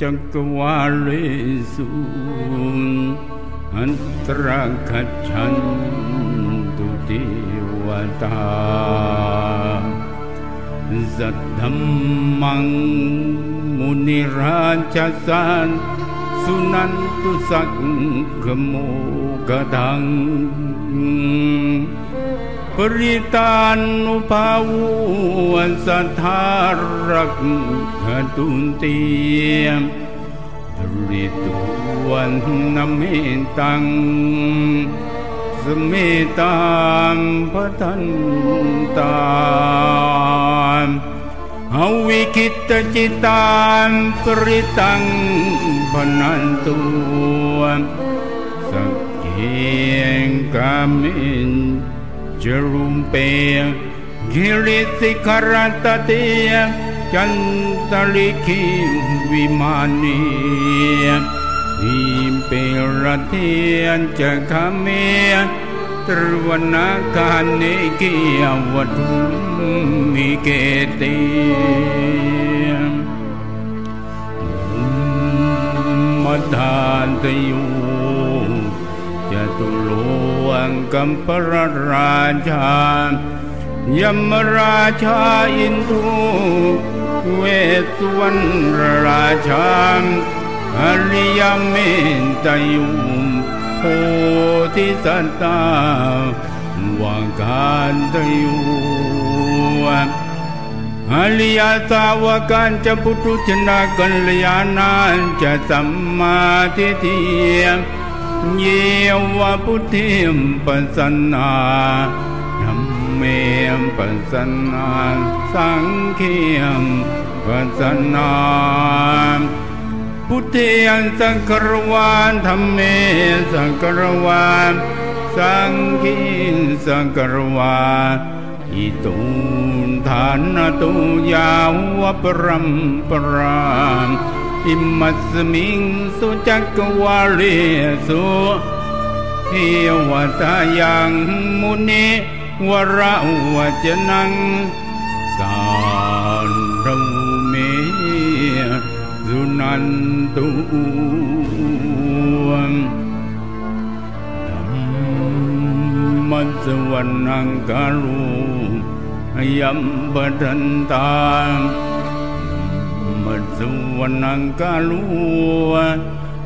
चत्वा गच्छन्तु देवता सद्धं मुनिर् सुनन्तु समोकधम् ริตานุภาวันสัทธารักขตุนเตียมริตวันนเมตังสเมตังพระทันตามหวิคิตจิตามปริตังพนันตุสักเกงกามิน Jerumpe Giriti Karatati Chantaliki Vimani Impirati Chakame Trivanakane Kiavatumikete Madhantayo Chatulo วงกัมปรราชายมราชาอินทุเวสวรรณราชาอริยเมนตยุมโพธิสัตตาวังการตยุอริยสาวกันจะพุทุชนะกัลยาณานจะสัมมาทิฏฐิ เยวพุทธิมปัสนาธัมเมมปัสนาสังเขมปัสนาพุทธิยันสังครวานธรรมเมสังครวานสังคีสังครวานอิตุนฐานตุยาวะปรัมปราม อิมัสมิงสุจักวาลีสุเทวตายังมุนิวระวจนังสารเราเมสุนันตุธรรมัสวรรณังการุยมบันตาง มัดสุวรรณกาลัว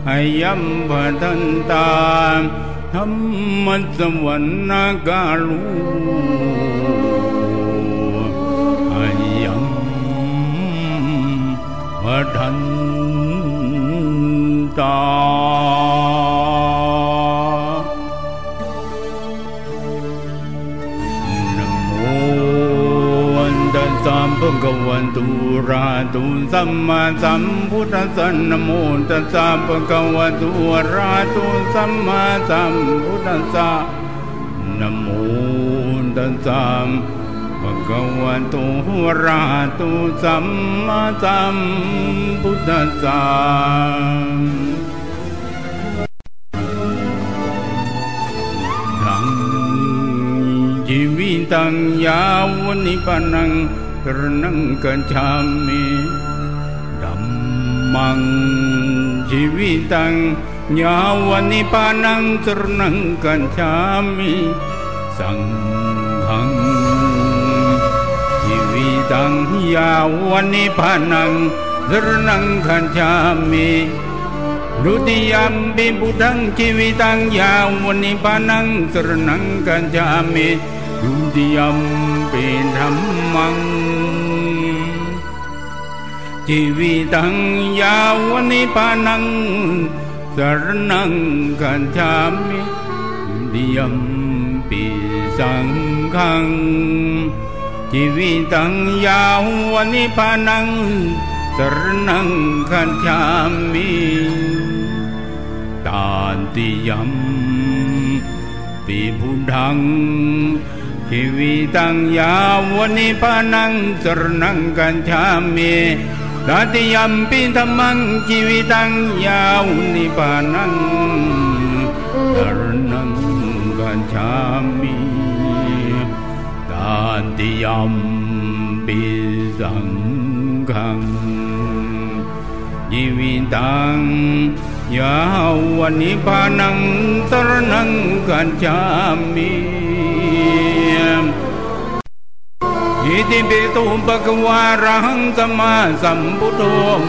อายัมปะทันตาธรรมสวรรณกาลัวอายัมปะทันตา มกวันตุราตุสัมมาสัมพุทธัสสะนโมตัสสะปะกวันตุราตุสัมมาสัมพุทธัสสะนโมตัสสะปะกวันตุราตุสัมมาสัมพุทธัสสะชีวิตังยาวนิปนัง शरणं गच्छामि धम्मं जीवितं ज्ञावनिपानं शरणं गच्छामि सङ्घं जीवितं यावनिपानं शरणं गच्छामि Dutiyampi budang ciwitang yawuni panang serenang kanjami ดุมติยมเป็นธรรมังชีวิตังยาวนิพานังสรนังกันชามิดิยมป็นสังขังชีวิตังยาววันิพานังสรนังขันชามิตานติยมปีพุทธัง ชีวิตตั้งยาววันนี้พานังสรนังกันชามีรัติยัมปิธรรมังชีวิตตั้งยาววันนี้พานังสรนังกันชามีรัติยัมปิสังขังชีวิตตั้งยาววันนี้พานังสรนังกันชามี อิติปิตุปะกวารังสัมมาสัมพุทโธ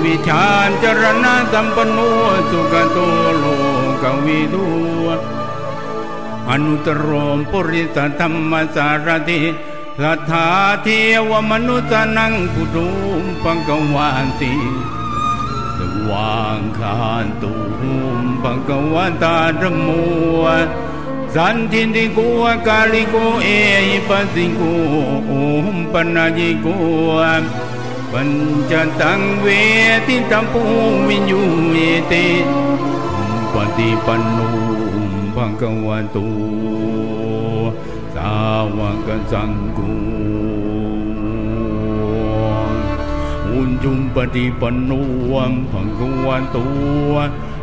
วิชาจรณะสัมปนุสุขโตโลกวิทูอนุตรมปุริสธรรมสารติสัทธาเทวมนุษย์นังกุดุมปังกวานติสวางคานตุมปังกวานตาระมัวาริปุริตายุคานิอัตตาปุ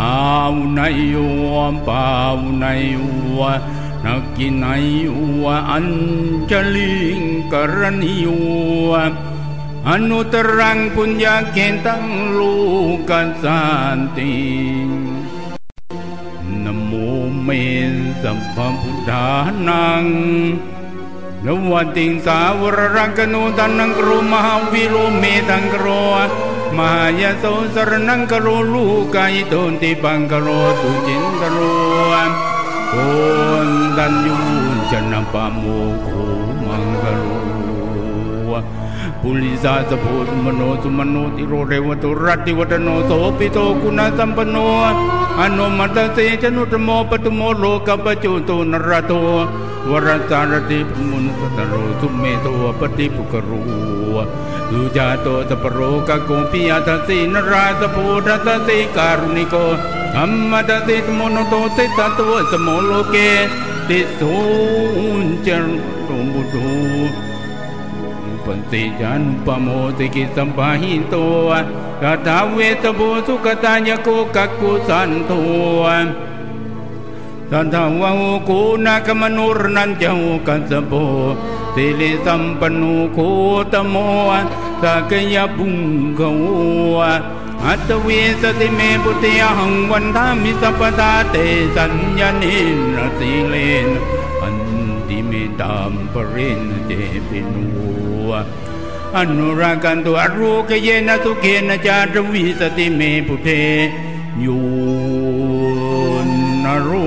อาวนัยโยปาวนัยโวนักกินัยโวอัญจลิงกรณิโยอนุตรังปุญญาเกตังลูกันสันตินโมเมสัมภพุทธานังนวัติงสาวรรังกนุตันังกรุมหาวิโรเมตังกร มายาโสสรนังกโรลูกายตนติปังกโรตุจินตโรโอนดันยูจนะปะโมโคมังกโรปุลิสาสพุทมโนสุมโนติโรเรวตุรัติวัตโนโสปิโตกุณสัมปโนอนุมัตเสจนุตโมปตุโมโลกปจจุตุนรโตวรสารติปมุนสตโรสุเมโตปฏิปุกรู สุจาโตตปโรกโกปิยทัสสินราสภูทัสสิการุณิโกอัมมัตสิตมโนโตสิตตัวสมโลเกติสุนจันตุบุตุปันติจานุปโมติกิสัมปะหิโตกตาเวทโบสุกตายโกกักุสันโทสันทาวะโอกูนักมนุรนันเจ้ากัสโบ สิลิสัมปนุโคตโมสักยบุงกวอัตเวสติเมปุติยหังวันทามิสัพตาเตสัญญานินสิเลนอันติเมตามปรินเจปินูอนุรากันตุอรูกเยนะสุเกนะจารวิสติเมพุเทยูนรู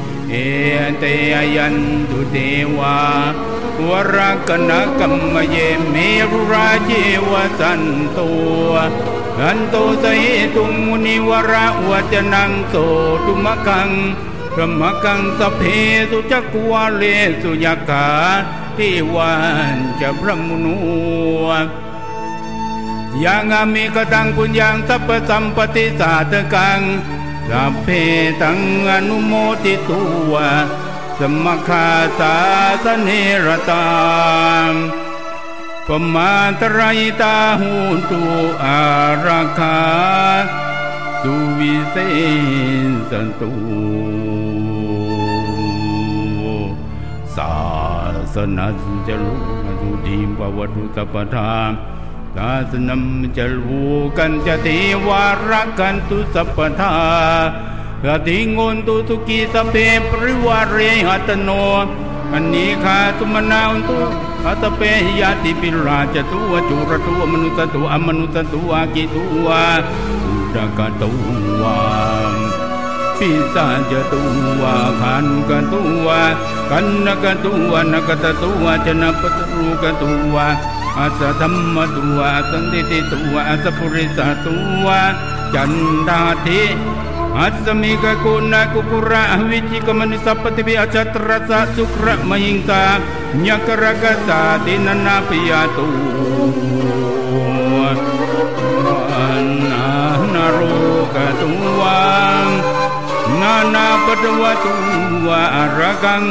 เอเตยันตุเทวาวรกนกรรมเยเมรุราเจวสันตัวอันโตสหิตุมุนิวระวจนังโสตุมกังพระมกังสเพสุจักวาเลสุยากาที่วันจะพระมุนุยังามีกระดังปุญยังสัพสัมปติสาตกัง สัพเพตังอนุโมติตัวสมคาสาสเนรตามปมาตรายตาหูตุอาราคา สุวิเศษสันตุสาสนาจะรู้ดูดีว่าวัตุตปทา ศาสนมจะรูกันจะเทวารักกันตุสัพทากติงนตุสุกีสเพปริวารเรหัตโน อันนี้ขาตุมนาอุตุอัตเปหิยติปิราชตัวจุรตัวมนุษตัวอมนุษตัวกิตัวอุดกตัวปิสาจตัวขันกตัวกันนกตัวนกตตัวจนปตรูกตัว อาสธรรมตัวสันติตัวอาสปุริสตัวจันดาธิอัสมิกกุณากุกุระวิจิกมนิสัพติบิอาจัตรสะสุคระมยิงกาญกรกสาตินนาปิยาตุนานารุกตุวังนานาปตวตุวะระกัง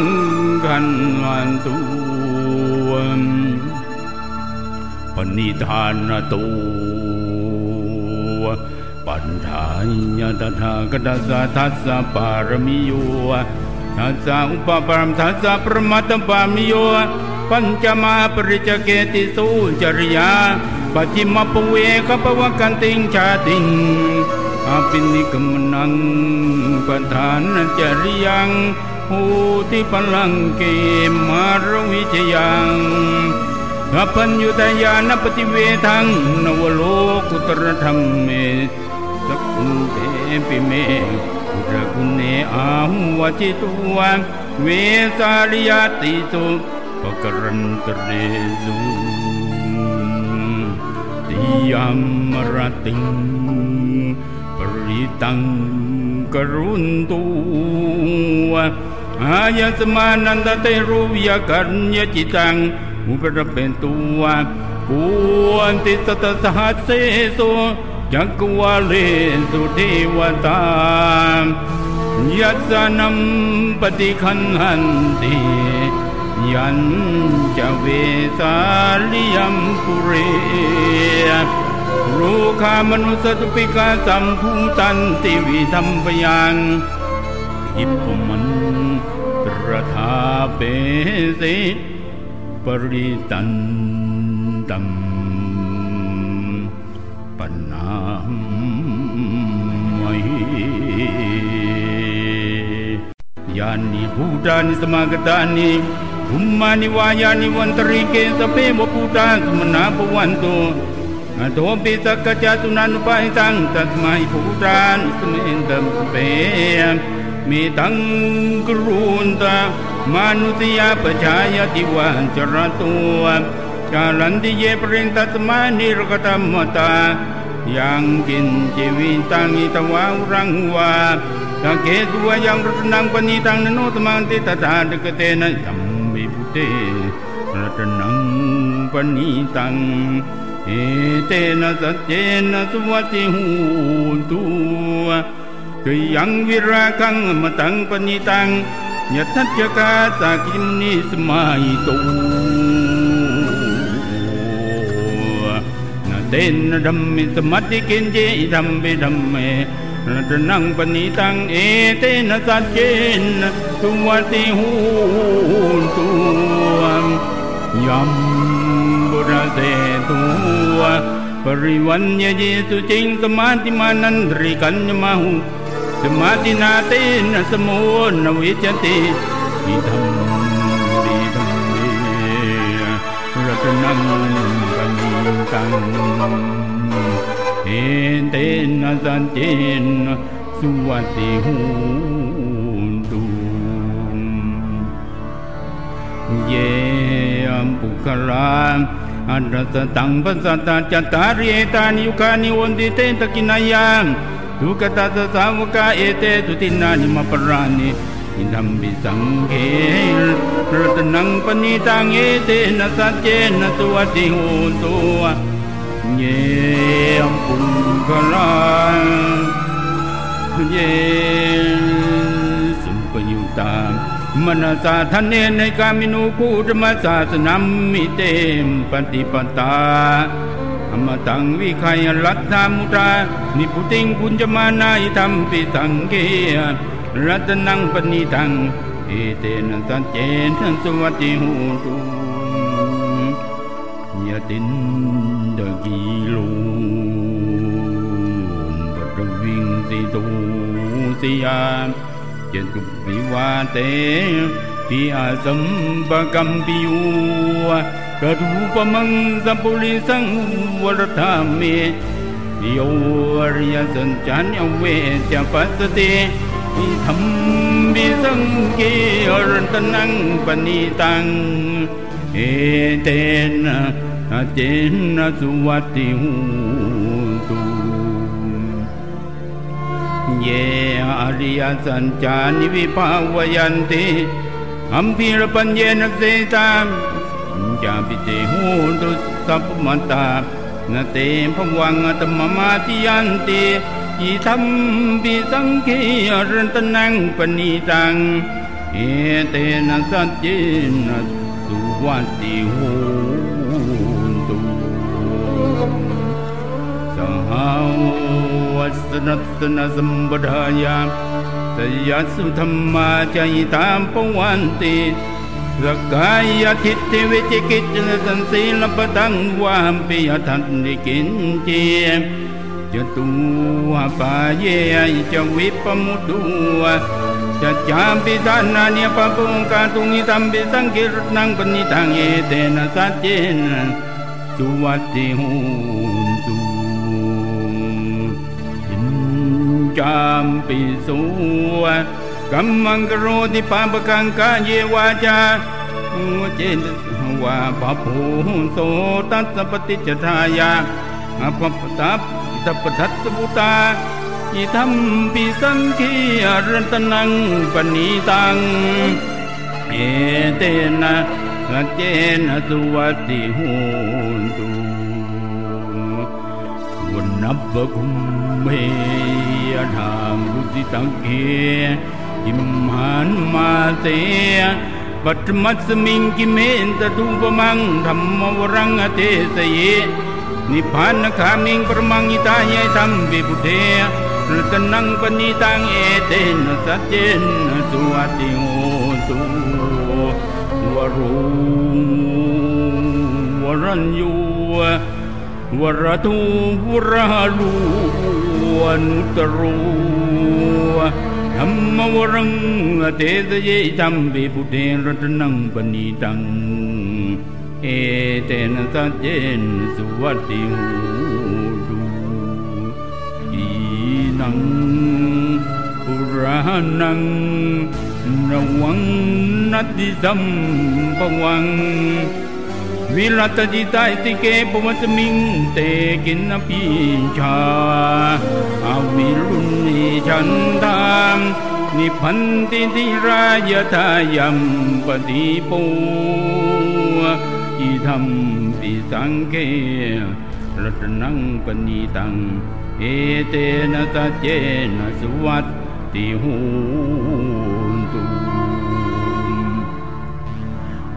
กันวันตุป ณิธานตุปัญญาญาตถาคตสะทัสสะปารมิโยทัสสะอุปปารมทัสสะปรมัตตปามิโยปัญจมาปริจเกติสุจริยาปัจจิมปเวกปวกันติงชาติงอาปินิกมนังปัฏฐานจริยังภูติพลังเกมารวิจยัง อปัญญุตยานปฏิเวทังนวโลกุตรธรรมเมสักเตปิเมอุรกุเนอาหุวจิตุวัเวสาลิยติตุปกรันตเรสุติยามรติงปริตังกรุณตุอายสมานันตเตรูยกัญญจิตัง อุปรเป็นตัวกวนติสตสหัสเสโสจักวาเลสุเทวตายัสนัมปฏิคันหันติยันจะเวสาลิยมปุเรรูขามนุสตุปิกาสัมภูตันติวิธรรมปยังอิปมันตรธาเปสิ परितन्तं पन्नामहि यानि भूतानि समागतानि भूमानि वायानि वन्तरिके सपे वपुटा स्मना भवन्तो अतोऽपि सकचातु नानुपाहितां तस्मै भूतानि स्मेन्दं पे मेदं कुरुन्ता มนุษยาปชายติวันจรตัวจารันติเยปริงตัสมานิรกตมมตายังกินจีวิตังอิตวารังวาตังเกตัวยังรัตนังปณิตังนโนตมังติตตาดกเตนะยัมบิพุเตรัตนังปณิตังเอเตนะสัจเจนะสุวัติหูตุคือยังวิราคังมตังปณิตัง ยทัจกาสากินนิสมัยตูนาเตนดัมมิสมัติกินเจดัมบิดัมเมนาตนังปณิตังเอเตนะสัจเจนสุวัติหูตูยัมบุระเตตูปริวันยเยสุจิงสมาติมานันตริกัญญมาหู ธรรมตินาตินสมุนวิจติอิธรรมดีธรรมรัตนังกัมตังเอเตนะสันตินสุวัติหูตุเยอัมปุคลา Adrasa tang basata catari etani yukani wondite takinayang ทุกตัสสะมุกาเอเตตุตินานิมาปรานีอินดัมบิสังเกรตนังปณิตังเอเตนัสจเจนะตุวติโหตัวเยมปุงกรังเยสุปยุตามนสาทเนในกามินูคูธมรมศาสนามมิเตมปฏิปตา อมตังวิไคยรัตถามุตานิพุติงปุญจมานาอิธรรมปิสังเกรัตนังปณิตังเอเตนะสัจเจนะสวัติหูตุยะตินดกีลูปัตวิงสิตูสิยาเจตุปิวาเตปิอาสัมปกัมปิโว กระดูปมังสัมปุริสังวรธามิโยอริยสัญจานยเวจะปัสติอิธรรมบิสังเกอรัตนังปณิตัง เอเตนะเจนะสุวัติหูตุเยอริยสัญจานิวิภาวยันติอัมพิรปัญเยนะเสตาม จาปิเตหูตุสัพมตานาเตภวังตมมาติยันติอิธรรมปิสังเกอรัตนังปณิตัง เอเตนะสัจเจนะสุวัติโหตุสหวัสนัสนะสัมปทายาสยัสุธรรมาใจตามปวันติ สกายทิฏฐิวิจิกิจสันสีลปตังวามปิยทันนิกินเจจตุวปาเยจะวิปมุตุจะจามปิทานานิปปุงกาตุงิตัมปิสังกิรนังปณิทังเอเตนะสัจเจนะสุวัติหุตุอินจามปิสุ กัมมังกโรติปาปกังกาเยวาจาเจนวาปะภูโสตัสปฏิจทายาอภปตัปตัปทัตบุตาอิธรรมปิสังคีอรัตนังปณิตัง เอเตนะเจนะสุวัติหุตุวันนับกุมเมยธามรุติตังเกอิมหันมาเตปัตมัสมิงกิเมนตตุปมังธรรมวรังอเตสเยนิพพานขามิงปรมังอิตายธรรมวิบุเทรัตนังปณิตังเอเตนะสัจเจนะสุวัติโหตุวรูวรัญยูวรทูวราลูวนุตรู ธรรมวรังเตสเยธรรม วิรัตนังปณิตังเอเตนะสัจเจนสุวัติหูดูอีนังปุรานังนวังนัตติสัมปวังวิรัตจิตาติเกปวัตมิงเตกินปิชาอาวิรุณีฉันตามนิพันติทิรายทายัมปฏิปูอิธรรมปิสังเกรัตนังปณิตัง เอเตนะสัจเจนะสุวัตติหูตุ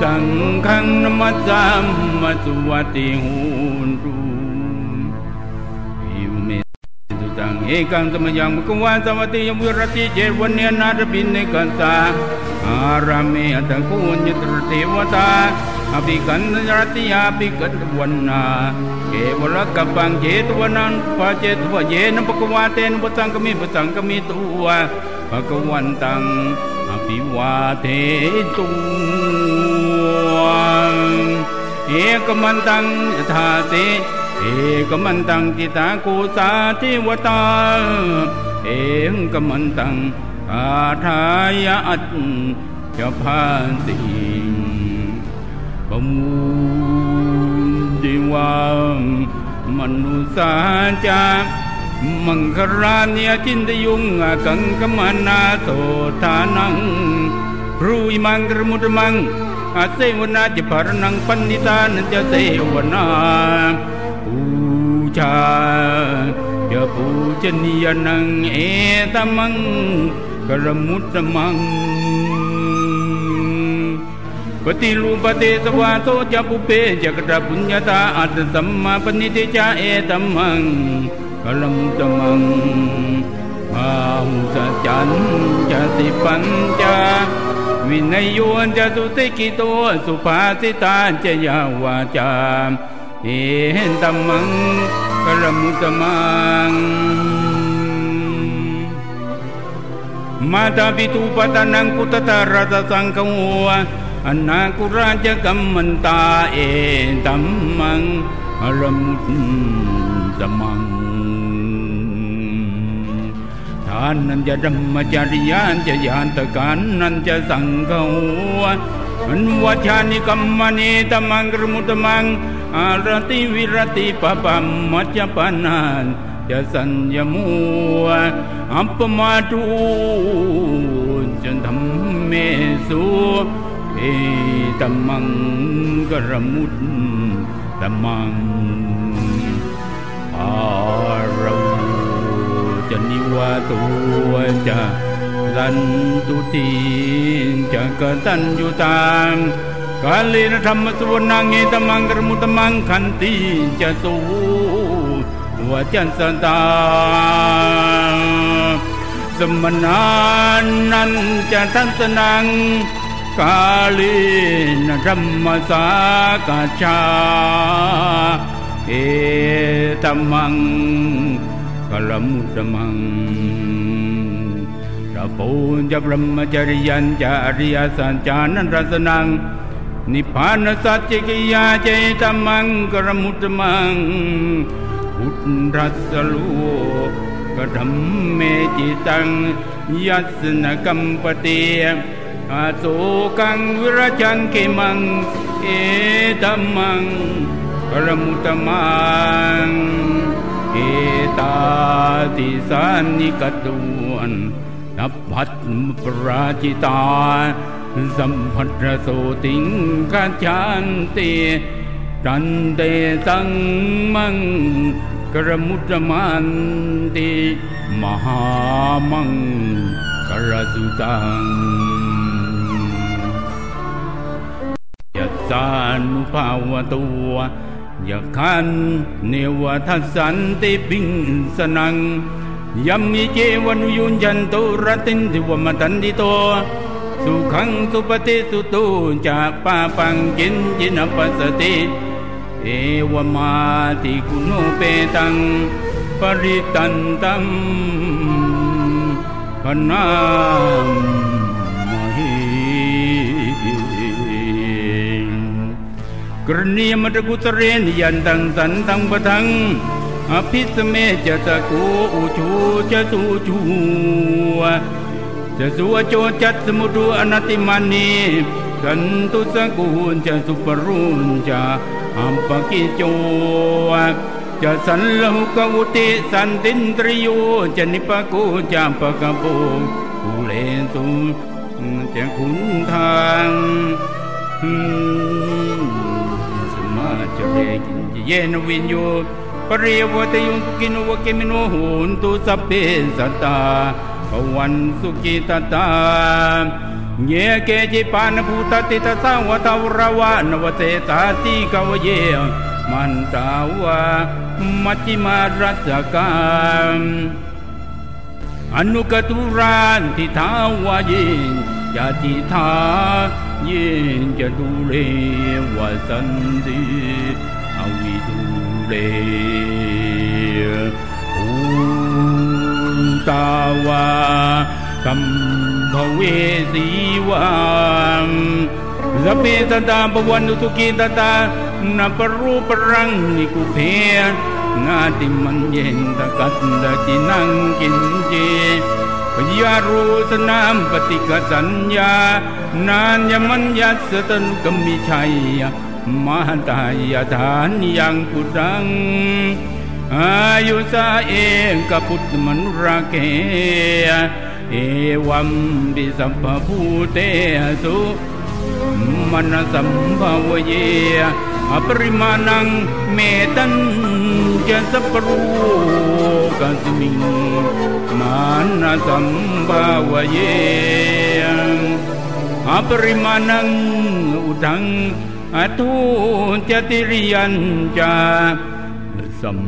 สังเทวนุสปุวิตังพุทธังนมัสสามสุวัติโหตุยานิภูตานิสมากตานิภุมานิวานิวันตริตถากตังเทวมนุสปุวิตังติหตุยานิภูตานสมากตานิภุมายเกณตถากตังเทวมนุสปุวิตังสัมัสสามัสุวัติหูตุอิเมตุตังเอกังสมยังมกวาสวัติยมุรติเจวันเนนาตบินเนกันสาอารามเมตังคุญญตรเทวตาอภิกันนรติยาภิกันวันนาเกวรกัปังเจตวนันปะเจตวเยนปะกวาเตนปตังกมิปตังกมิตัวปะกวันตังอภิวาเทตุ เอกมันตังยถาเตเอกมันตังกิตาโกสาเทวตา เอกมันตังอาทายะอัตจะพาสิปมูดิวังมนุสาจามังคราเนียจินตยุงกังกมนาโตทานังรูอิมังกรมุตมัง อาเสวนาจะปารนังปันนิตานันจะเสวนาปูชาจะปูชนียนังเอตมังกรมุตมังปฏิรูปเตสวาโตจะปุเปจักรปุญญาตาอัตสัมมาปณิติจาเอตมังกลัมตมังอาหุสจันจะสิปัญจา วินัยโยจะสุติกิโตสุภาสิตาจะยาวาจาเอตัมมังกลัมตมังมาตาปิตุปตานังกุตตารัตสังฆโวอนาคุราชกัมมันตาเอตัมมังอรมุตตมังานนันจะดัมมจริยานจะยานตะการนันจะสังฆวอันวัชานิกัมมณีตมังกรมุตมังอารติวิรติปปัมมัจจปนานจะสัญญมัวอัปมาตูจะทำเมสุเอตมังกรมุตตมมังอารา จะนิวาตัวจะสันตุติจะกตัญญูตามกาเลนธรรมสุวนังเอตมังกรมุตมังขันติจะสูวจันสตาสมนานันจะทันสนังกาลีนธรรมสากาชาเอตมัง กลมุตมังระปูนจะบรมจริยันจะอริยสัจจานันรสนัง นิพพานสัจจกิยาเจตมมังกรมุตมังพุทธัสลูกธรรมเมจิตัง ยัสนกัมปเตอาโสกังวิรจังเกมัง เอตัมมังกรมุตมัง ตาติสานิกตวนนับพัดปราจิตาสัมพัทโสติงกัจจันติตันเตสังมังกรมุตมันติมหามังกรสุตังยัสานุภาวตัว ยัขันเนวทัสสันติปิงสนังยัมมิเจวนุยุญจันตุรตินทิวมตันติโตสุขังสุปฏิสุตุจะปาปังกินจินปัสสติ เอวมาติกุโนเปตังปริตันตัมพนาม กรณียมตะกุตเรนยันตังสันตังปะทังอภิสเมจะตะกูอุชูจะสูชูจะสัวโจจัตสมุตุอนัติมานีกันตุสกุลจะสุปรุนจะอัมปะกิโจจะสันลหุกวุติสันตินตริโยจะนิปะโกจะปะกะโปกุเลสุจะขุนทางสมาจะ เรกินเยนวินโยปริยวตยุงกินวเกมิโนหุนตุสเพสัตตาภวันสุกิตตาเยเกจิปานภูตติตสาวตาวรวานวเตตาติกาวเยมันตาวามัจจิมารัสกามอนุกตุรานทิทาวายินจติทา ยินจะดูเลวสันติอวิดูเลอุตาวากัมภเวสีวังสเปตตาปวันตุกิตตานาปรูปรังนิกุเพงาติมันเย็นตะกัตตะจินังกินเจปยารูสนามปฏิกสัญญา นานยมันยัสตันกมิชัยมาตายฐานยังพุทัง อายุสาเองกับพุทธมนุราเก เอวัมปิสัพพภูเตสุมนสัมภาวเย ปริมาณังเมตันจะสัพรูกัสมิงมานสัมภาวเยอปริมาณังอุทังอทุจติริยันจาสัม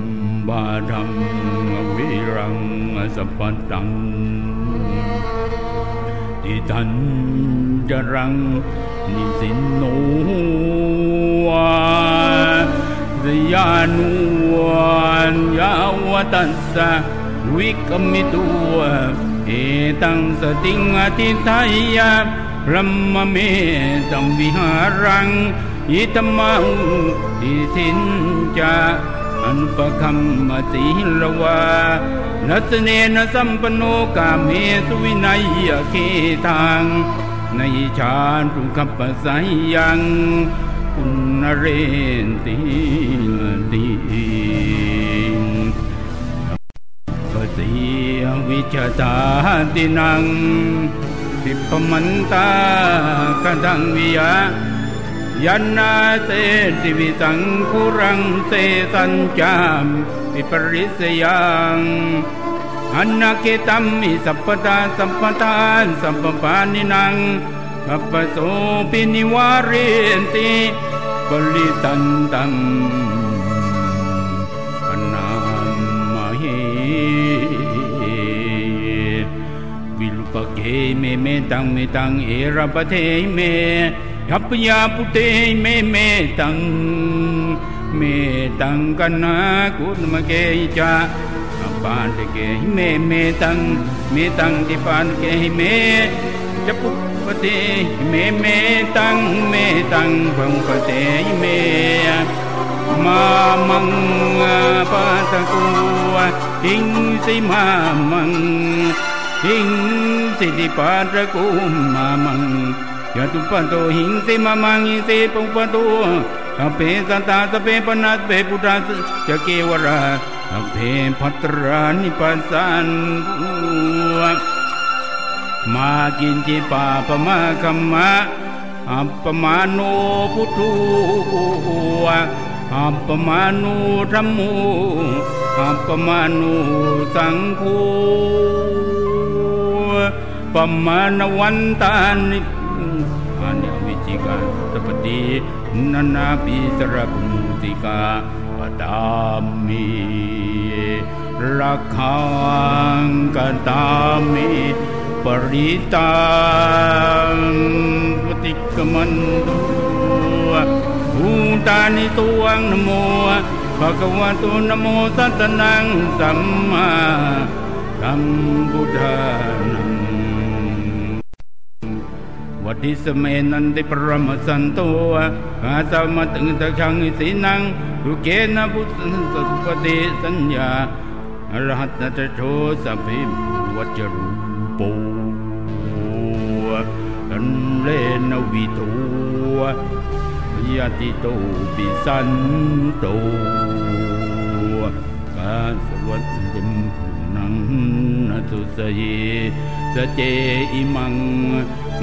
บาดังวิรังสัพพตัง ทิทันจรังนิสินโนวาสยานุวันยาวตัสสะวิกมิตัวเอตังสติงอติทายาพระมเมตังวิหารังอิตมาอุติสินจาอนุปคัมมติลวา นัสเนนสัมปโนกาเมสุวินัยเกตังในชาตุขัปสัยยังปุณเรนติติปสิวิจตาตินังทิปมันตากดังวิยายันนาเสติวิสังคุรังเสสัญจาม ปิปริสยังอันนาเกตัมมิสัพพตาสัพพทานสัพพปานินังปัปโสปินิวาเรนติบริตันตัมปนามเหวิลุปเกเมเมตังเมตังเอระปะเทเมยัพยาปุเตเมเมตัง เมตังกันนากุณมเกจาปานเกเมเมตังเมตังติปานเกเมจะปุปเตเมเมตังเมตังพังปเตเมมามังปาตะกูหิงสิมามังหิงสิติปาตะกูมามัง ยาตุปันโตหินเสมามังหินเสปุปันโตสเปสันตาสเปปนัสเปปุตาสจะเกวราสเปพัตรานิปัสสันมากินจิปาปมาคัมมะอัปปมาโนพุทวะอัปปมาโนธรรมุอัปปมาโนสังโฆปมานวันตานิ อาเนวิจิกาสัพตินันนาปิสระปุติกาปดามิรักขังกันตามิปริตังปฏิกมันตุภูตานิตวังนโมภะคะวะตุนโมสัตตะนังสัมมาสัมพุทธานัง วัดดิสเมนันติปรมสันโตอาสามาตึงตะชังสินังทุเกนะพุทธสัพปติสัญญาอรหัตตะโชสัพพิวัจรูปูตันเลนวิตูยติโตปิสันโตกาสวัสดิมนังนัตุสยส เจอิมัง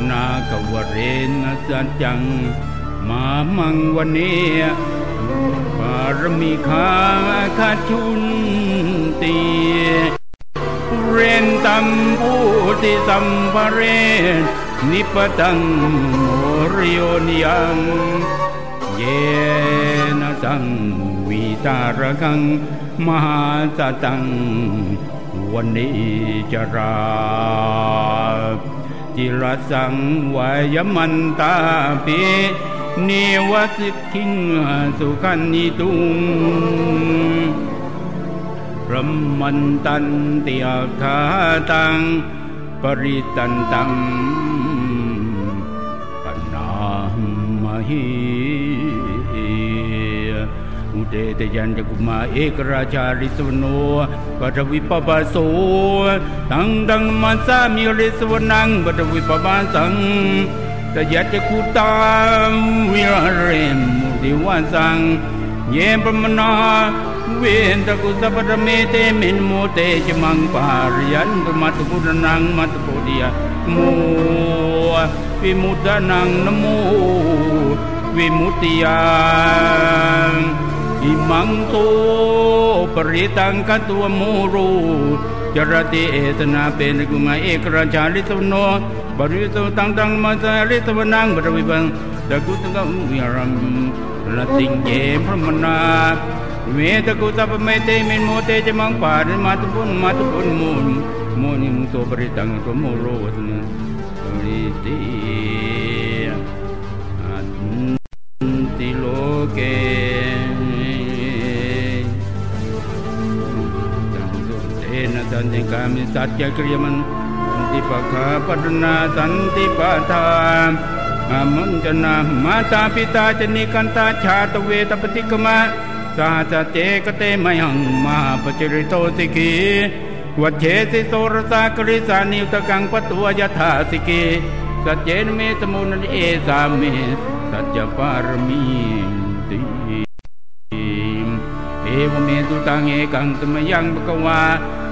นากวเรนสัจจัง มามังวันนี้บารมีขาคาชุนตีเรนตัมปูติสัมภเรนนิปตังโมริโยนยังเยนะสังวิตาระกังมหาสตัง วันนี้จะราจิรสังวายมันตาปิเนวสิกิงสุขันนิตุงพระมันตันเตียคาตัง ปริตันตังปนามหิอุเดตยันจกุมาเอกราชาริสวโน ปัทวิปปาโสตังดังมัสสามิริสวนังปัทวิปปาสังตยัจกุตามวิเรมมุติวาสังเยปมนาเวนตะกุสัพพะเมเตมินโมเตจมังปาริยันตุมัตปุรนังมัตโพธิยโมวิมุตตนังนโมวิมุตติยัง อิมังโตปริตังกัตัวมูรูจรติเอตนาเป็นกุมาเอกราชาลิสโนบริสุทธังตังมาสาริตวนังบริวิบังตะกุตังวิรัมละติงเยพระมนาเวตกุตปเมเตมินโมเตจมังปาริมาตุปุนมาตุปุนมุนมุนิมุโตปริตังตุโมโรวัตนะริติ จันติกามิสัจจกริยมันสันติปะคาปัตนาสันติปะทานอามุนจนามาตาปิตาจนิกันตาชาตเวตปฏิกมาสาจเจกเตมยังมาปจิริโตสิกีวัชเชสิโสรสากริสานิวตกังปตัวยถาสิกีสัจเจนเมสมุนเอสามิสัจจปารมีติเอวเมตุตังเอกังตมยังบกวาราชกังเวรติเวรวันเนกรันตกนิเปกวา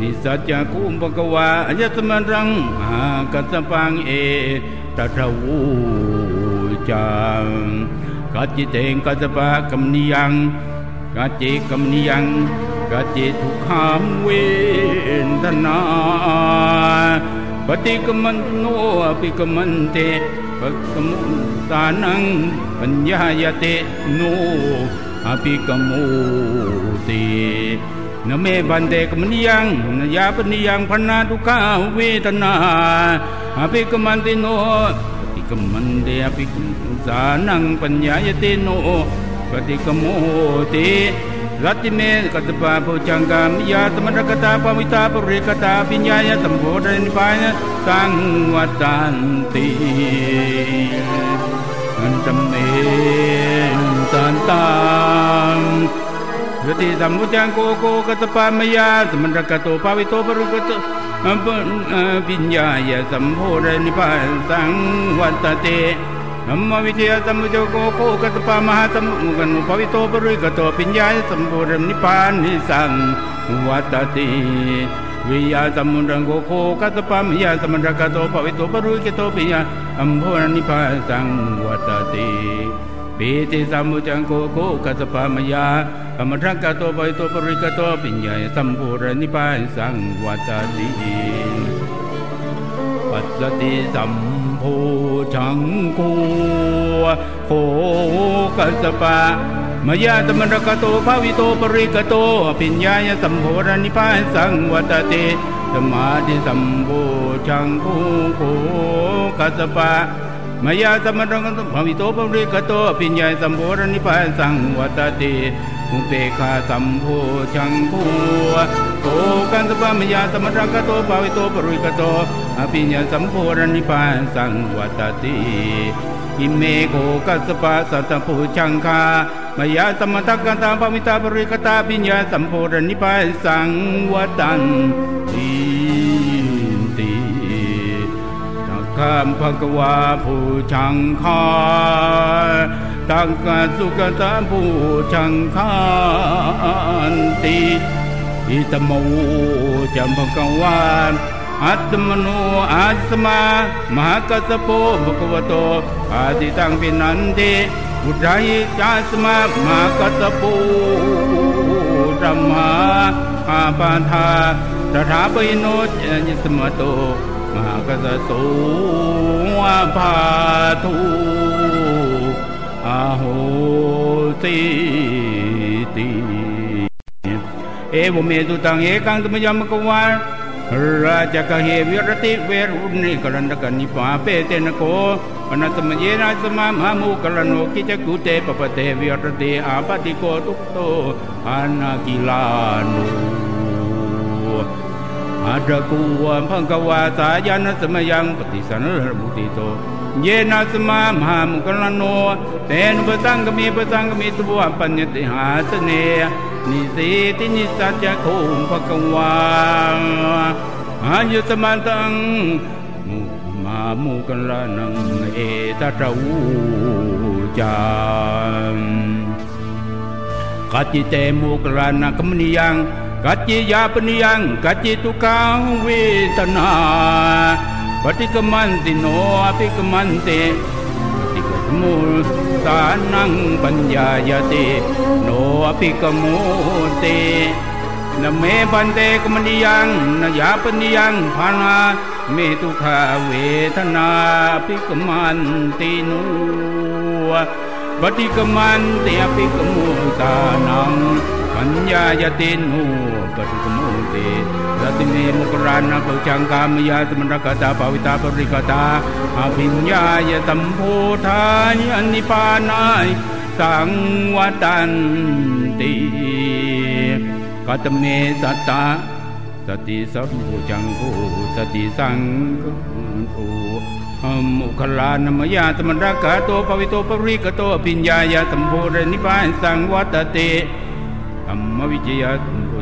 นิสัจจคุมปกวาอายตมันรังอากัสปังเอตถาวูจังกัจจิเตงกัสปะกัมนิยังกัจจิกัมนิยังกัจจิทุกขามเวนทนาปฏิกมันโนอภิกมันเตปะกมุสานังปัญญายเตโนอภิกมุติ นเมบันเดกมนิยังนยาปนิยังพนาทุกาเวทนาอภิกมันติโนปฏิกมันเดอภิกสานังปัญญายติโนปฏิกโมติรัติเมกัตปาโพจังกามยาสมรกตาปวิตาปริกตาปิญญายสัมโพธินิพานสังวัตันติอันตเมตันตัง ยติสัมมุจังโกโกกัตปามยาสมันรกโตภาวิโตปรุกตปิญญายาสัมโพธนิพพานสังวัตเตธรรมวิเทยาสัมมุจโกโกกัตปามหาสัมมุกันุภาวิโตปรุกตปิญญายาสัมโพธนิพพานนิสังวัตเตวิยาสัมมุรังโกโกกัตปามยาสมันรกโตภาวิโตปรุกตปิญญาอัมโพนิพพานสังวัตเต ปิติสัมภูจังโกโกกัสปามยากรรมทังกะโตปะโตปริกะโตปิญญาสัมภูรนิพานสังวัตติปัสสติสัมภูชังโกโคกัสปามยาตมรกะโตภาวิโตปริกะโตปิญญาสัมภูรนิพานสังวัตติสมาธิสัมภูชังโกโคกัสปะ มายาสมรังตุภวิโตปริกโตปิญญาสัมโพรนิพานสังวัตติอุเปคาสัมโพชังภูโตกันตปามายาสมรังกโตภวิโตปริกโตอภิญญาสัมโพรนิพานสังวัตติอิเมโกกัสปะสัตภูชังคามายาสมทักกันตาภวิตาปริกตาปิญญาสัมโพรนิพานสังวัตันติ ข้ามภกวาผู้ชังคาตังกสุกตาผู้ชังคานติอิตมูจัมภกวาอัตมโนอาสมามหากัสโปภควโตอาติตังปินันติอุทายจาสมามหากัสโปธรรมาอาปาทาตถาปิโนยสมโต มากสตุวาภาทุอาโหติติเอวเมตุตังเอกังตมยมกวาราชกเหวิรติเวรุณิกรันตกันิปาเปเตนโกอนัตมเยนาสมามหามุกรโนกิจกุเตปปเตวิรติอาปติโกตุกโตอานากิลานุ อาตะกูวะพังกวาสายานสมยังปฏิสันรบุติโต เยนะสมามหามุกลโนเตนุปสังกมีปสังกมีตุวปัญญติหาสเนนิสิตินิสัจคุมภกวาอายุสมันตังมุมามุกลานังเอตตะวูจามกัจจิเตมุกลานักมนิยัง กัจจิยาปนิยังกัจจิตุกังเวทนาปฏิกมันติโนอภิกมันเตปฏิกมุตานังปัญญายติโนอภิกมุเตนเมปันเตกมนิยังนยาปนิยังภานาเมตุขาเวทนาภิกมันตินุปฏิกมันเตอภิกมุตานัง ปัญญายตินุปฏิกมุเตสัติเมมุกรานะปุจังกามยาสมรกตาภาวิตาปริกตา อภิญญายสัมโพธายอนิปานาย สังวัตันติกัตเมสัตตาสติสัมโพจังโฆสติสังโฆ มุขลานมยาสมรกตโตภวิโตปริกโตปิญญายาสัมโพธนิพานสังวัตเต ธรรมวิจยา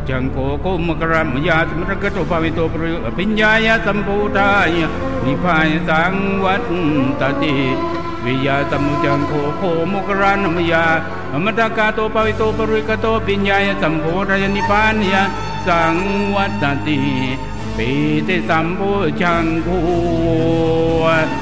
จังโคโคมกรามยาสมรกโตภาวิโตปริปิญญายาสัมภูทายนิพายสังวัตตติวิยาสมุจังโคโคมกรานมยาอมตะกาโตภาวิโตปริกโตปิญญายาสัมภูทายนิพานยาสังวัตติปีติสัมโคภูมุกัลานมยาธรรมรักโตภวิโตปริโกปิญญาสัมโพธินิพพานสังวัตเตปัตติสัมโพจังภูโค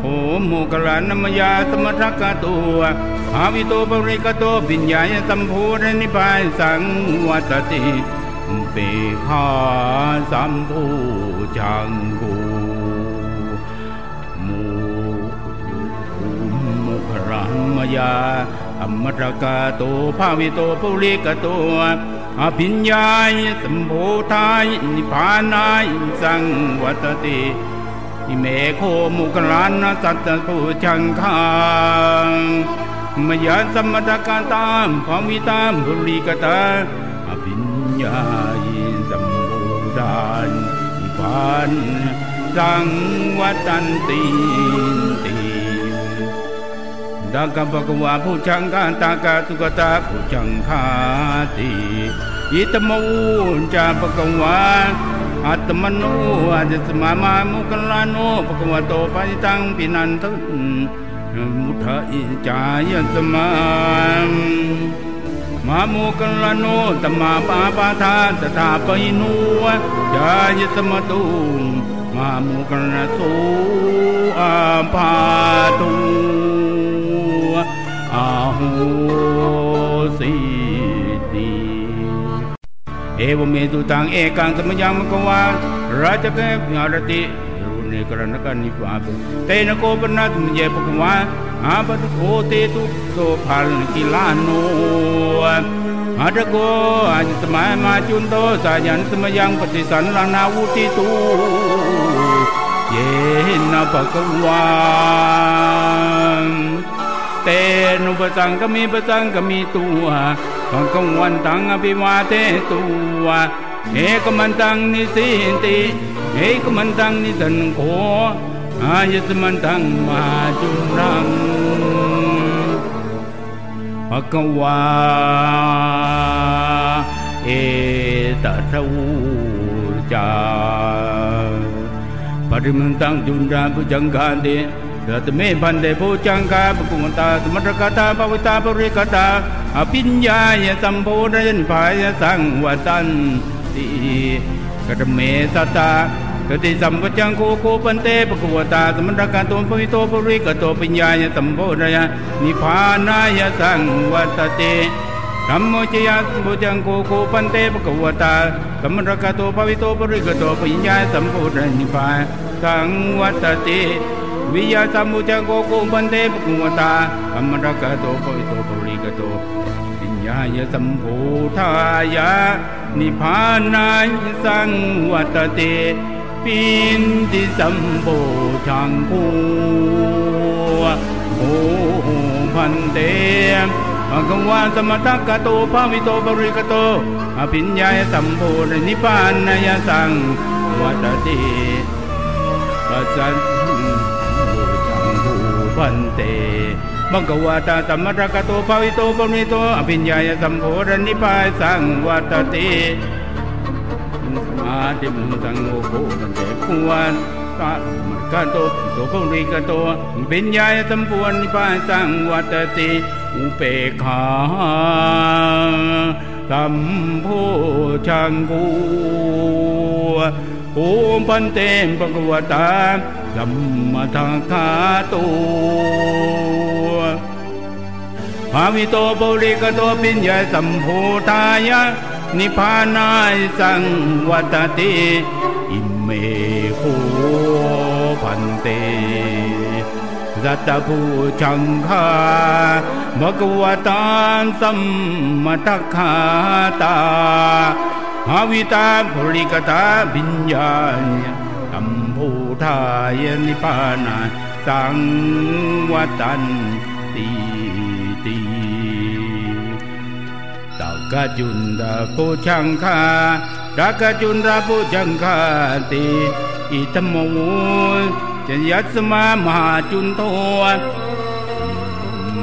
โหมุกลานมยาสมรักโตภาวิโตปริกโตปิญญาสัมโพธินิพานสังวัตติเปขาสัมภูจังกูมูมุขรัมยาอมตะกาโตภาวิโตปุริกโตอภิญญาสัมโพธายนิพานายสังวัตติ อิเมโคมุกลานสัตตปูจังคังมยาสัมมตกาตามภาวิตามปุริกตาอภิญญาอิสัมบูดานนิพานสังวัตันติติดักบกวาผู้ชังกาตากาตุกตาผู้ชังคาติยิตมูจาปกวา อัตมโนอาจสมามามุกลาโนปกวโตปัญตังปินันทุมุทะอิจายสมามมามุกลโนตมาปาปาทาตถาปินุจายสมตุมามุกลสุอาภาตุอาหูสิติ เอวเมตุตังเอกังสมยังมกวาราชเกญาติรุเนกรณกันนิพพานเตนโกปนัตมเยปกวาอาบัตโคเตตุโตพัลกิลานูอาตโกอาจิสมัยมาจุนโตสายันสมยังปฏิสันลานาวุติตูเยนนาปะกวาเตนุปสังกมีปสังกมีตัว công văn tăng bi ma te tu công văn tăng ni ti ti he công văn tăng ni thần cố a yết văn tăng ma chung răng a công wa e ta thâu cha. Parimantam jundra pujanganti เดตุเมพันเดโพจังกาปกุมตาสมักกตาปวิตาปริกาตาอภิญญาญสัมโพธยันภายสังวตันติกรตเมสตากติสัมปจังโคโคปันเตปกุวตาสมัตกาตุปวิโตปริกโตปิญญาญสัมโพธยานิพานายสังวัตติธรรมโมจยาสุบจังโกโคปันเตปกวตาสมมรกาโตภวิโตปริกโตปิญญาสัมปูรินิพานสังวัตติ วิยาสัมปุจังโคโคปันเตปะกวตาสมรกันโตปวิโตปริกโตปัญญายสัมโพธายานิพานายสังวัตเตปินติสัมโพชังคูโอพันเตภะคะวะสมตกะโตภาวิโตปริกโตอภิญญาสัมโพนิพพานายสังวัตติปัจจัน ภูพันเตภะคะวะตาสัมมตกโตภาวิโตปริโตอภิญญาสัมโพธนิพานสังวัตติอาติมุตังโอโคมันเตคุวันตะมักันโตโตภริกโตปิญญาสัมปวนนิพานสังวัตติอุเปขาสัมโพชังกูโอมพันเตมปะกวตาสัมมาทัคาตุภาวิโตปุริกโตปิญญาสัมโพธายะนิพพานาสังวัตติอิเมโคพันเตสัตตภูชังคาภะกวตานสัมมตคาตาภาวิตาภริกตาบิญญาณ ทายนิพพานาสังวัตันติติตากจุนดาภูชังคาดากจุนดาภูชังคาติอิตมวูจยัสมามหาจุนโท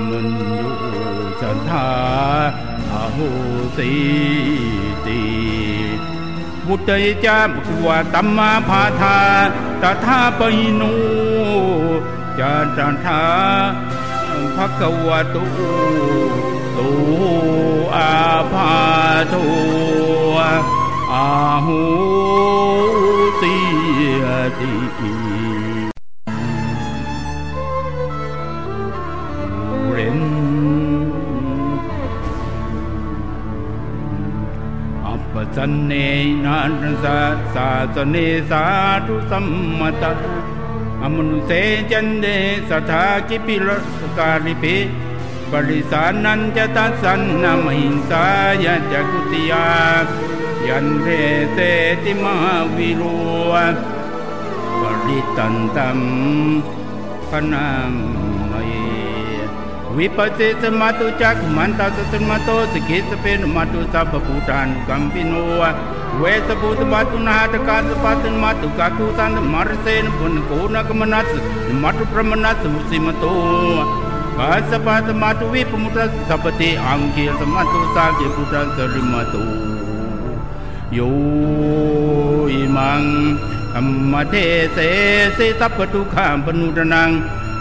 มันอยู่สันทาอาหูสีติบุตรจาม วาตัมมาภาธาตถาปหินูจาจันทาภะควะตุตุอาภาทุอาหูติติ สันเนนันสาสาสเนสาธุสัมมตะอมนุเสจันเดสัทากิปิรสการิปิบริสานันจะตัสันนามหิงสายะจักุติยายันเรเตติมาวิโรปริตันตัมพนาม วิปัสสิสมาตุจักมันตาสสมาโตสกิสเปนมาตุสัพพุทานกัมปิโนเวสปุตมาตุนาตกาสปัตมาตุกาคุตันมารเสนปุนโกนกมนัสมาตุพรมนัสมุสิมโต Kasapa sematu wi pemutra seperti angkil sematu sagi putra serimatu Yo imang ammate se se tapatu kham penudanang Ye japi niputa loke ta putang vipasitung Te jana pisuna mahanta vitasaratha Itang te manusanang yang namataniku damang วิชาสปันนังมหัตังวิตสารทังเอเตจันเยจะสัมพุทธาเกสัตกุลสเปพุทธานสมัสมาสเปพุทธามิติกาอเปตสัพรูเปตเวสารเทปกตาอเปเตปฏิชานันติอาสพันธานมุตนัง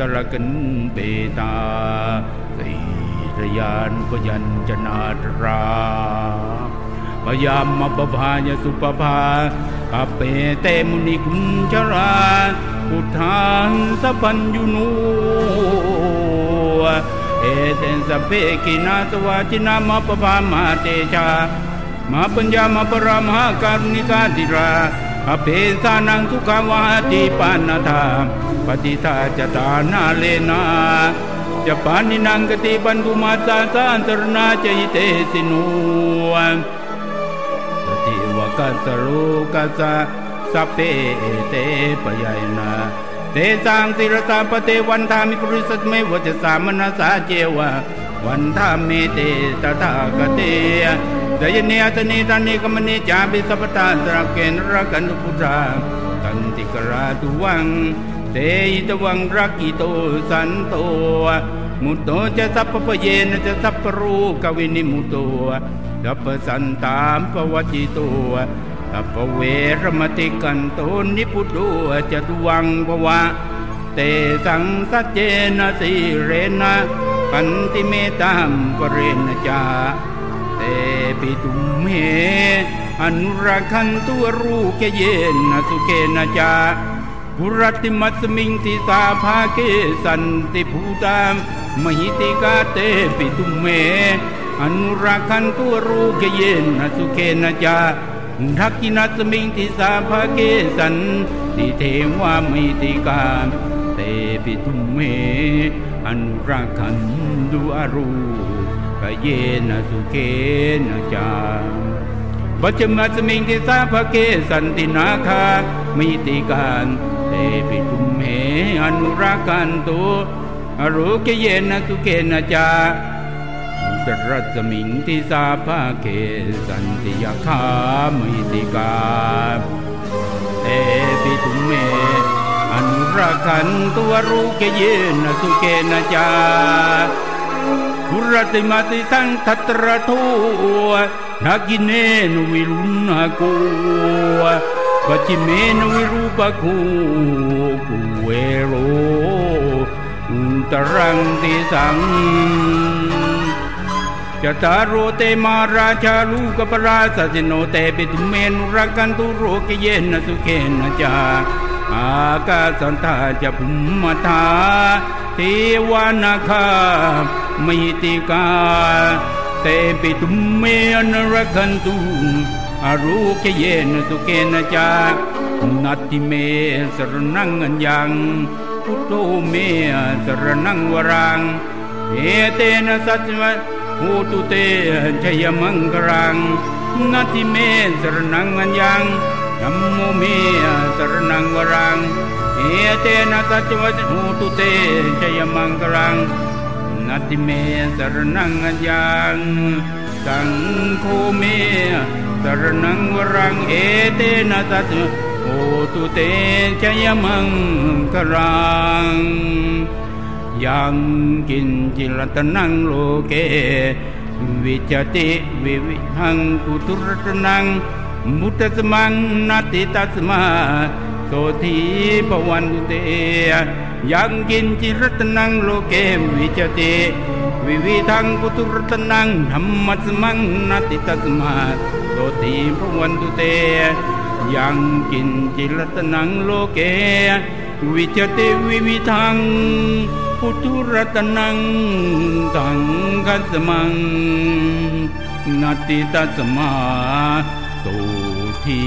รสยนายกาวัติงสรกันเปตาสีรยานพยัญชนาตราพยามมปภายสุปภาอเปเตมุนิกุญชราพุทธานสัพัญญูนูเอเตนสเปกินาสวาจินามาปภามาเตชามาปัญญามาปรามหาการุณิกาติรา อเปสานังทุกาวาติปานาธาปฏิทาจตานาเลนาจะปานินังกติบันกุมาตาสานสรณาจยิเตสินุสติวกัสโรกัสสเปเตปยายนาเตสังติรตาปเตวันทามิปริสัตเมวจะสามนาสาเจวะ วันทามิเตตถาคเตดยเนียตนีตันิกมณีจาบิสัพตาตระเกนรักันพุทธาตันติกราตุวังเตยตวังรักิโตสันโตมุตโตจะสัพพเยนจะสัพพรูกวินิมุตโตดัปสันตามปวัจิโตอัปเวรมติกันโตนิพุโดจะตวังภวะ เตสังสัจเจนะสิเรนะ ปันติเมตตัมพะเลนะ จะ เตปิตุมเห อะนุรักขันตุ อาโรคเยนะ สุเขนะ จะ ปุรัตถิมัสมิง ทิสาภาเคสันติภูตามะหิทธิกาเตปิตุมเห อะนุรักขันตุ อาโรคเยนะ สุเขนะ จะ ทักขิณัสมิง ทิสาภาเคสันติเทวามิติกาเตปิตุเม อนุรักขันตุอรูกเยนะสุเกนะจาปัจมัสมิงติสาภเกสันตินาคามิติการเตปิตุมเหอนุรักันตุอรุกเยนะสุเกนะจาจรัสมิงติสาภเกสันติยาคามิติกาเตปิตุมเมอนุรักขันตุอรุกเยนะสุเกนะจา Kurati mati sang tatra to Nagine no wiruna ko Bachime no wirupa ko Kuwero Untarang di sang Jataro te maraja luka parasa Sino te pitumen rakantu roke yena sukena ja อาากาสันตาจะภุมมทาเทวานาคามิติกาเตปิตุเมนรคันตุอรุเกเยนสุเกนจานัตติเมสรนังอัญญังพุทโธเมสรนังวรังเอเตนะสัจวะโหตุเตชยมังกรังนัตติเมสรนังอัญญัง นัมโมเมียสรนังวรังเอเตนะสัจวัตหูตุเตชยมังกรังนัติเมสรนังอัญญังสังโฆเมสรนังวรังเอเตนะสัจโอตุเตชยมังกรังยังกินจิรตนังโลเกวิจติวิวิหังกุตุรตนังาติตัสมาโสธีปวันตุเตยังกินจิรตนังโลเกวิจเตวิวิทังกุตุรตนังธรรมสมังนติตัสมาโสธีปวันตุเตยังกินจิรตนังโลเกวิจเตวิวิทังพุทุรตนังสังกัสมังนติตัสมา ตุที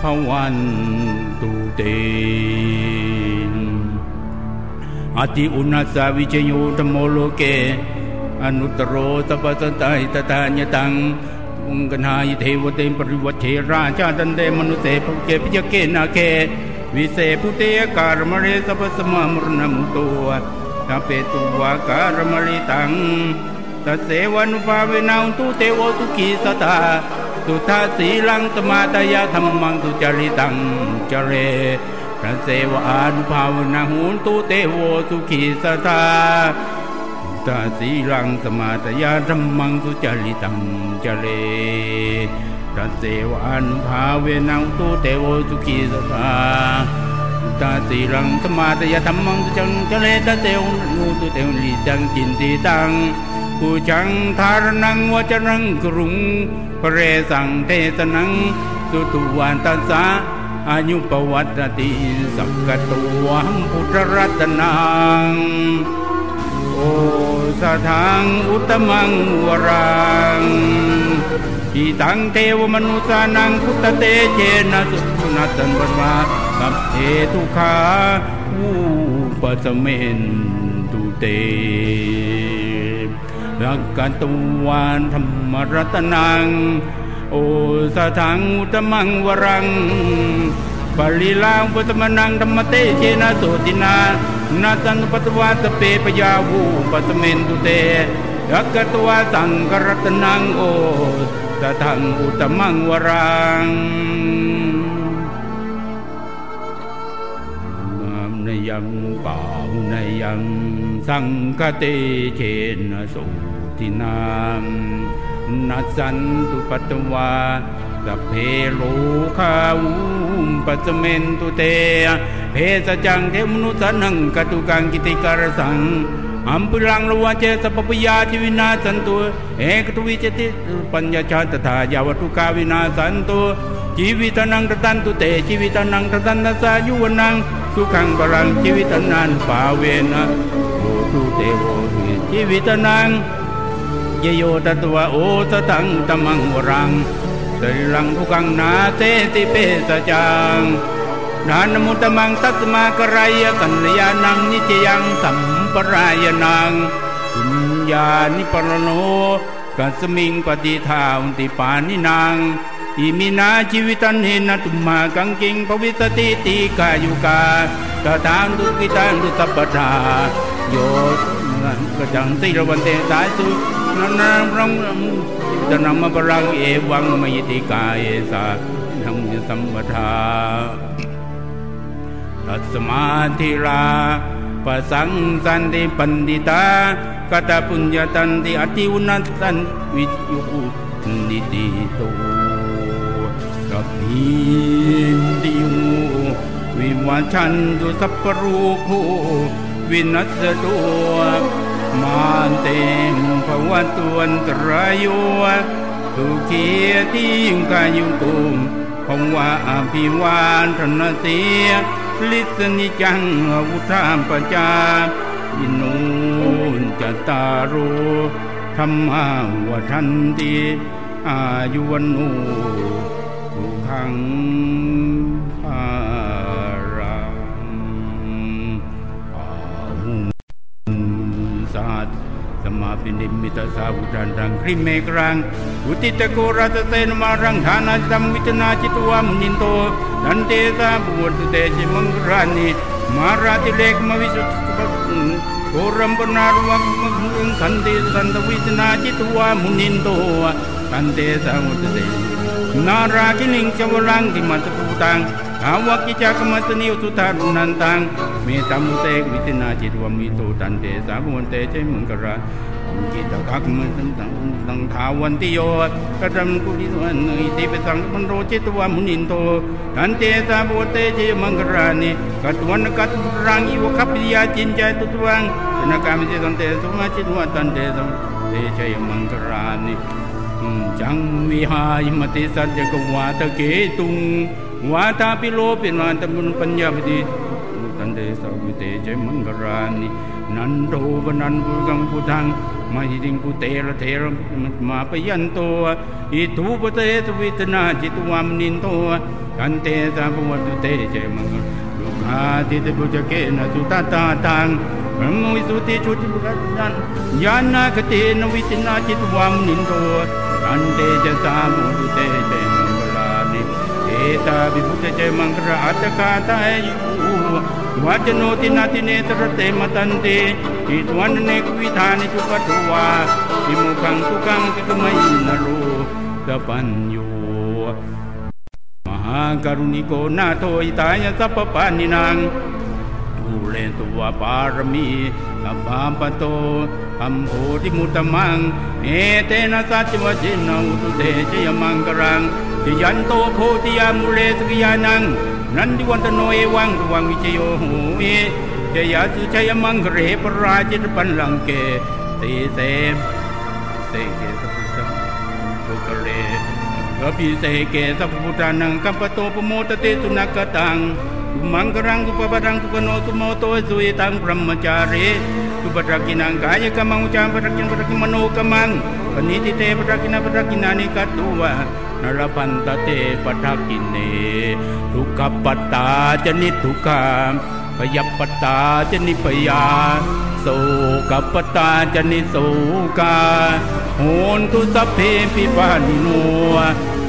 ภวันตุเตอติอุณสาวิจโยธโมโลเก อนุตโรตปัสตาตตาญตังอุงกนายเทวเตมปริวัตเทราชาตันเตมนุเสภเกปิยเกนาเควิเศพุเตการมเรสปสมามรณมุตัวทาเปตุวาการมริตัง ตัเสวนุภาเวนาตุเตโวตุกีสตาสุทาสีลังสมาตยาธรรมังสุจริตังจเรพระเสวานุภาวนาหุนตุเตโวสุขีสตาตาสีลังสมาตยาธรรมังสุจริตังจเรพระเสวานุภาเวนังตุเตโวสุขีสตาตาสีลังสมาตยาธรรมังสุจังจเรตเตวนุตุเตวลิจังจินติตัง ผู้จังทารนังวจรังกรุงพระเรสังเทศนัง สุตุวันตัสสะอายุปวัตติสักกตวัมพุทธรัตนัง โอสถังอุตมังวรังอิตังเทวมนุสานังพุทธเตเจนะสุขุนัตันบัมาสัพเพทุขาอุปสเมนตุเต รักกตวันธรรมรัตนัง โอสถังอุตมังวรังปริลางปุตมนังธรรมเตเจนะโสตินานาสันปตวาสเปปยาวูปัสเมนตุเตรักกตวาสังกรัตนังโอสถังอุตมังวรังนามนยังป่าวในยังสังคเตเชนโส ทินามนัสันตุปัตวาสัพเพโลคาวุมปัสเมนตุเต เพสจังเทมนุสันังกตุกังกิติการสังอัมพุรังลวะเจสปปยาทิวินาสันตุเอกตุวิจติปัญญาชาตถายาวตุกาวินาสันตุชีวิตนังตตันตุเตชีวิตนังตตันตสายุวนังสุขังบรังชีวิตนันปาเวนะโอตุเตโวชีวิตนัง ยโยตตัวโอตตังตมังวรังสริรังทุกังนาเตติเปสจังนานมุตมังตัตมากรายกัญญาณังนิจยังสัมปรายนังปุญญานิปรโนกัสมิงปฏิทาวนติปานินางอิมินาชีวิตันเห็นตุมากังกิงภวิสติติกายุกาตถางตุกิตังตุสัพพทาโยกจังสิรวันเตตาสุ นันนรังตนามปรังเอวังมยติกาเอสานังสัมปทาตัสมาธิราปสังสันติปันดิตากตปุญญาตันติอติอุนัตันวิจุนิติโตกับพีดิววิวัชันตุสัพปรูคูวินัสตัว มาเตมภวะตวนตรายโยทุเคียทิงกายุกุมพงว่าอภิวานธนเสียลิสนิจังวุธามปจาอินูนจตารุธรรมาวัทันติอายุวันโนทุขังภา มาปินิมิตาสาวุจันรังคริเมกรังอุติตโกรัตเตนมารังฐานาจัมวิจนาจิตวามุนินโตดันเตสาบุวตุเตจิมังรานิมาราติเลกมวิสุทธิโกรัมปนารวังมังคันเตสันตวิจนาจิตวามุนินโตดันเตสาวุตเตนาราคินิงจวรังติมัตตุตัง อาวักกิจักมัสนิวสุทารุนันตังเมตัมุเตกวิตินาจิตวมิโตตันเตสาบุนเตเชมังกระจิตกักมันตังตังตังทาวันติโยกระจำกุลิสวันอิติปสังมันโรจิตวามุนินโตทันเตสาบุเตเชมังกรานิกัตวันกัตรังอิวคัพยาจินใจตุตวังธนกามิเตตันเตสุมาจิตวัตันเตสุเตเชมังกรานิจังวิหายมติสัจจกวาตเกตุง วาตาปิโลปินานตมุนปัญญาปฏิตันเตสาวิเตเจมังกรานินันโตปนันบุกังพุทังมาหิดิงกุเตระเทระมาปยันโตอิทูปเตสวิตนาจิตวามนินโตกันเตสาภวตุเตเจมังลุกาติตบุจเกนะสุตตาตังพระมุสุติชุติบุรันยานาคเตนวิตนาจิตวามนินโตกันเตจะสามุตุเตเจ eta vibuddha เอตาบิพุทธเจมังคราตกาตาเอยูวาจโนตินาติเนตระเตมตันเตจิตวันเนกวิธานิจุปัตวาทิมุขังทุกังกิตมัยนรูตปัญญูมหากรุณิโกนาโทอิตายะสัพปานินังภูเรนตวาปารมีกับาปโตอัมโหติมุตมังเอเตนะสัจวจินนุตุเตจยมังกรัง จยันโตโพธิยามุเลสกิยานัง นันดิวันตโนเอวังตวังวิจโยโหเอจยาสุชัยมังเรปราจิตปันลังเกตีเสมเสเกสัพุทธังทุกเรกปิเสเกสัพพุทธานังกัมปโตปโมตเตตุนักตังตุมังกรังตุปปดังตุกโนตุโมโตสุยตังพรหมจารีตุปรักินังกายกรรมังอุจามปรักินปรักิมโนกรรมัง ปณิติเตปรักินาปรักินานิกัตุวะนรพันตเตปทักินเนทุกขปัตตาจนิทุกขามพยปตาจนิพยาโสกปตาจนิโสกาโหนทุสัพเพปิปานิโน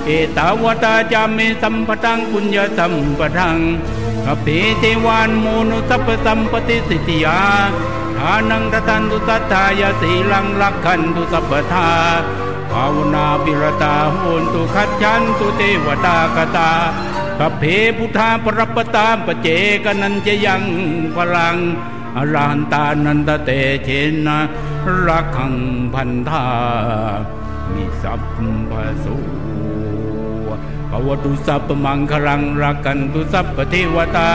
เอตาวตาจามิสัมปทังปุญญาสัมปทังกเพเทวานโมนุสัพสัมปติสิทธิยาานังตตันตุสัทายาสีลังลักขันตุสัพพทาภาวนาปิรตาโหนตุขัดชันตุเทวตากตาพระเพพุทธาปรปตามปเจกนันจะยังพลังอรหันตานันตเตเชนะรักขังพันธามิสัพพะโสภวตุสัพมังคลังรักกันตุสัพพเทวตา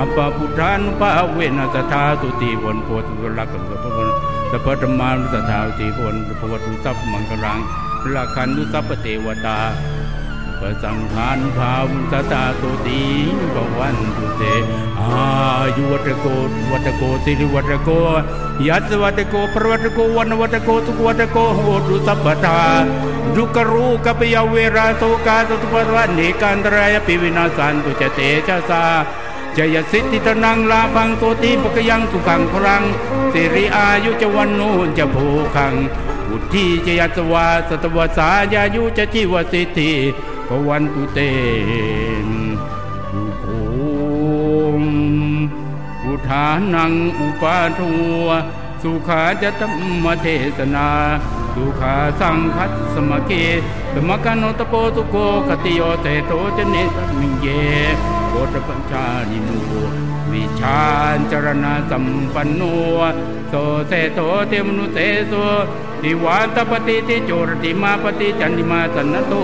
อัปปพุทธานุภาเวนัสธาตุติวนโพธิรักกันตุพระสัพพธรรมานุสธาตุติวันภวตุสัพมังคลังรักันตุสัพเทวตาปสังขานภาวุตตาโตติปวันตุเตอายุวัตโกวัตโกสิริวัตโกยัสวัตโกปรวัตโกวันวัตโกทุกวัตโกโหตุสัพพทาดุกรูกัปยเวราโตกาตุปวันเนกันตรายปิวินาสันตุเจเตชะสา จยสิทธิตนังลาพังโตติปกยังสุขังพรังสิริอายุจวันโนจะภูขังอุทธิจยัสวาสตวสายายุจะจีวสิทธิพวันตุเตนดุโคมพุทานังอุปาทัวสุขาจะธรรมเทศนา สุขาสังคัสสมเกสมกันโนตโปตุโกคติโยเตโตจะเนตมิเย โกตปัญชานิโนวิชาจรณะสัมปันโนโสเตโตเตมนุเตโสทิวาตปฏิติโจรติมาปฏิจันติมาสันนโต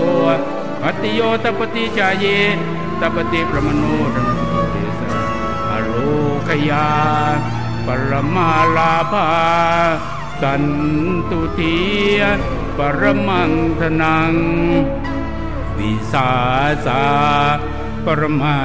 ปฏิโยตปฏิจายเยตปฏิประมโนดนเตสะอโลคยาปรมาลาภาสันตุทียปรมังธนังวิสาสา ปรมา